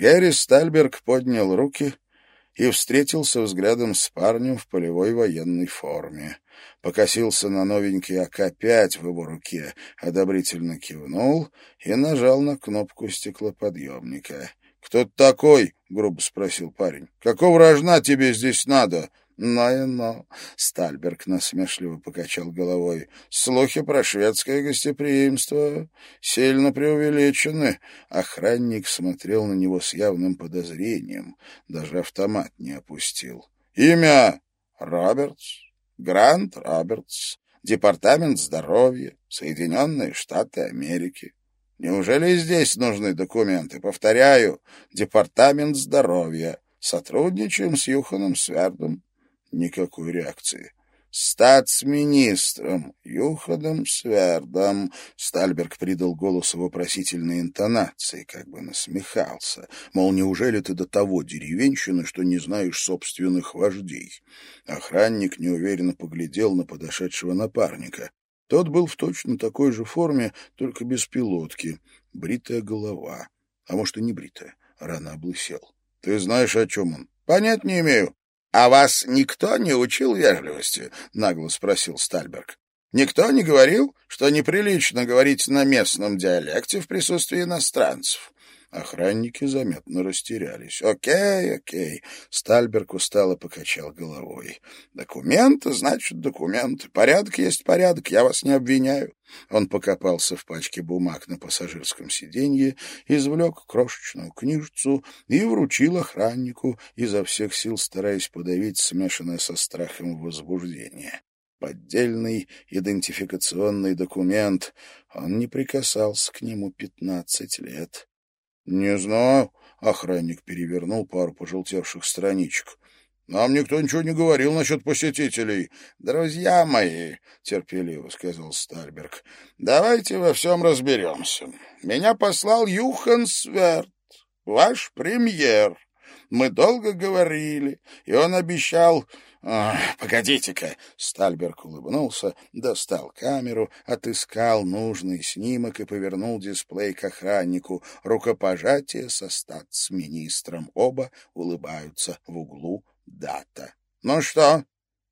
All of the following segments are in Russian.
Гэри Стальберг поднял руки и встретился взглядом с парнем в полевой военной форме. Покосился на новенький АК-5 в его руке, одобрительно кивнул и нажал на кнопку стеклоподъемника. «Кто ты такой?» — грубо спросил парень. «Какого рожна тебе здесь надо?» «Но и но», — Стальберг насмешливо покачал головой. «Слухи про шведское гостеприимство сильно преувеличены». Охранник смотрел на него с явным подозрением, даже автомат не опустил. «Имя? Робертс? Грант Робертс. Департамент здоровья. Соединенные Штаты Америки. Неужели здесь нужны документы? Повторяю, Департамент здоровья. Сотрудничаем с Юханом Свердом. Никакой реакции. «Статс-министром Юханом Свердом», — Стальберг придал голосу вопросительной интонации, как бы насмехался. Мол, неужели ты до того деревенщина, что не знаешь собственных вождей? Охранник неуверенно поглядел на подошедшего напарника. Тот был в точно такой же форме, только без пилотки. Бритая голова. А может, и не бритая. Рано облысел. — Ты знаешь, о чем он? — Понять не имею. — А вас никто не учил вежливости? — нагло спросил Стальберг. — Никто не говорил, что неприлично говорить на местном диалекте в присутствии иностранцев? Охранники заметно растерялись. «Окей, окей», — Стальберг устало покачал головой. «Документы, значит, документы. Порядок есть порядок, я вас не обвиняю». Он покопался в пачке бумаг на пассажирском сиденье, извлек крошечную книжицу и вручил охраннику, изо всех сил стараясь подавить смешанное со страхом возбуждение. Поддельный идентификационный документ. Он не прикасался к нему пятнадцать лет. «Не знаю». Охранник перевернул пару пожелтевших страничек. «Нам никто ничего не говорил насчет посетителей». «Друзья мои», — терпеливо сказал Стальберг, — «давайте во всем разберемся. Меня послал Юхан Сверд, ваш премьер. Мы долго говорили, и он обещал «Погодите-ка!» — Стальберг улыбнулся, достал камеру, отыскал нужный снимок и повернул дисплей к охраннику. Рукопожатие со статс-министром. Оба улыбаются в углу дата. «Ну что,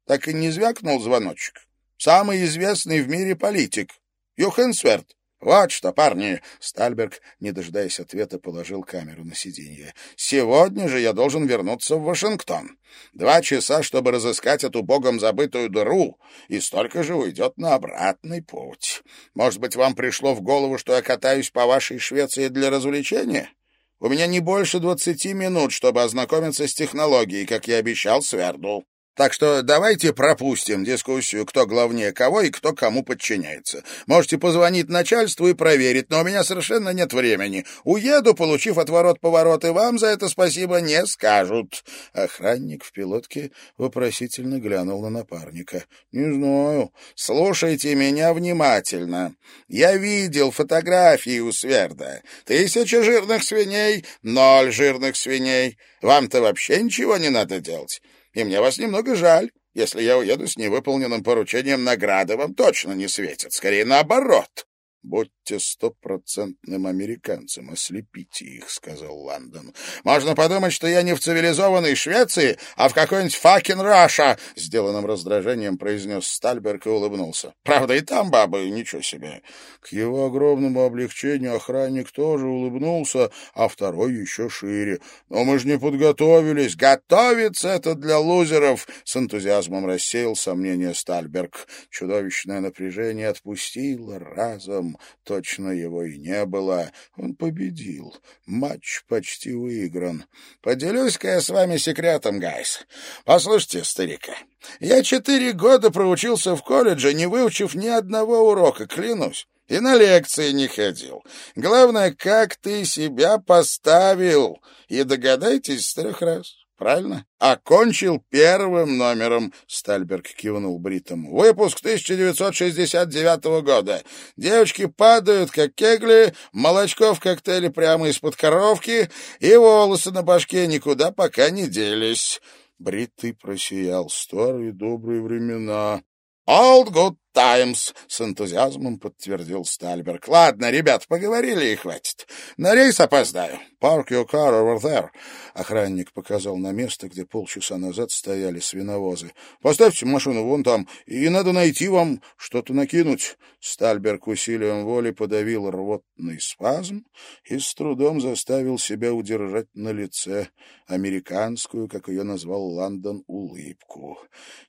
так и не звякнул звоночек? Самый известный в мире политик. Юхенсверт. «Вот что, парни!» — Стальберг, не дожидаясь ответа, положил камеру на сиденье. «Сегодня же я должен вернуться в Вашингтон. Два часа, чтобы разыскать эту богом забытую дыру, и столько же уйдет на обратный путь. Может быть, вам пришло в голову, что я катаюсь по вашей Швеции для развлечения?» У меня не больше двадцати минут, чтобы ознакомиться с технологией, как я обещал Сверду. Так что давайте пропустим дискуссию, кто главнее кого и кто кому подчиняется. Можете позвонить начальству и проверить, но у меня совершенно нет времени. Уеду, получив отворот-поворот, и вам за это спасибо не скажут». Охранник в пилотке вопросительно глянул на напарника. «Не знаю. Слушайте меня внимательно. Я видел фотографии у Сверда. Тысяча жирных свиней, ноль жирных свиней. Вам-то вообще ничего не надо делать» и мне вас немного жаль. Если я уеду с невыполненным поручением, награды вам точно не светят. Скорее, наоборот. «Будьте стопроцентным американцем, ослепите их», — сказал Ландон. «Можно подумать, что я не в цивилизованной Швеции, а в какой-нибудь факин Раша», — сделанным раздражением произнес Стальберг и улыбнулся. «Правда, и там бабы, ничего себе». К его огромному облегчению охранник тоже улыбнулся, а второй еще шире. «Но мы же не подготовились. Готовиться это для лузеров!» — с энтузиазмом рассеял сомнения Стальберг. Чудовищное напряжение отпустило разом точно его и не было. Он победил. Матч почти выигран. Поделюсь-ка я с вами секретом, Гайс. Послушайте, старика, я четыре года проучился в колледже, не выучив ни одного урока, клянусь. И на лекции не ходил. Главное, как ты себя поставил. И догадайтесь с трех раз. Правильно? Окончил первым номером, Стальберг кивнул бритому. Выпуск 1969 года. Девочки падают, как кегли, молочко в коктейле прямо из-под коровки, и волосы на башке никуда пока не делись. Бритый просиял. Старые добрые времена. «Old good Таймс!» — с энтузиазмом подтвердил Стальберг. «Ладно, ребят, поговорили и хватит. На рейс опоздаю. Park your car over there». Охранник показал на место, где полчаса назад стояли свиновозы. «Поставьте машину вон там, и надо найти вам что-то накинуть». Стальберг усилием воли подавил рвотный спазм и с трудом заставил себя удержать на лице американскую, как ее назвал Лондон, улыбку.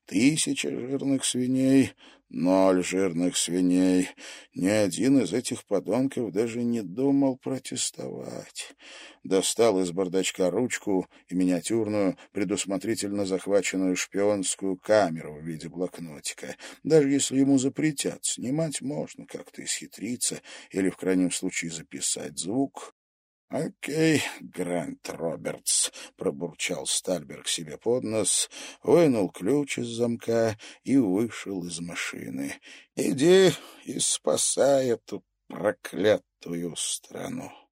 Тысяча жирных свиней Ноль жирных свиней. Ни один из этих подонков даже не думал протестовать. Достал из бардачка ручку и миниатюрную, предусмотрительно захваченную шпионскую камеру в виде блокнотика. Даже если ему запретят, снимать можно как-то исхитриться или, в крайнем случае, записать звук. «Окей, Грант Робертс», — пробурчал Стальберг себе под нос, вынул ключ из замка и вышел из машины. «Иди и спасай эту проклятую страну».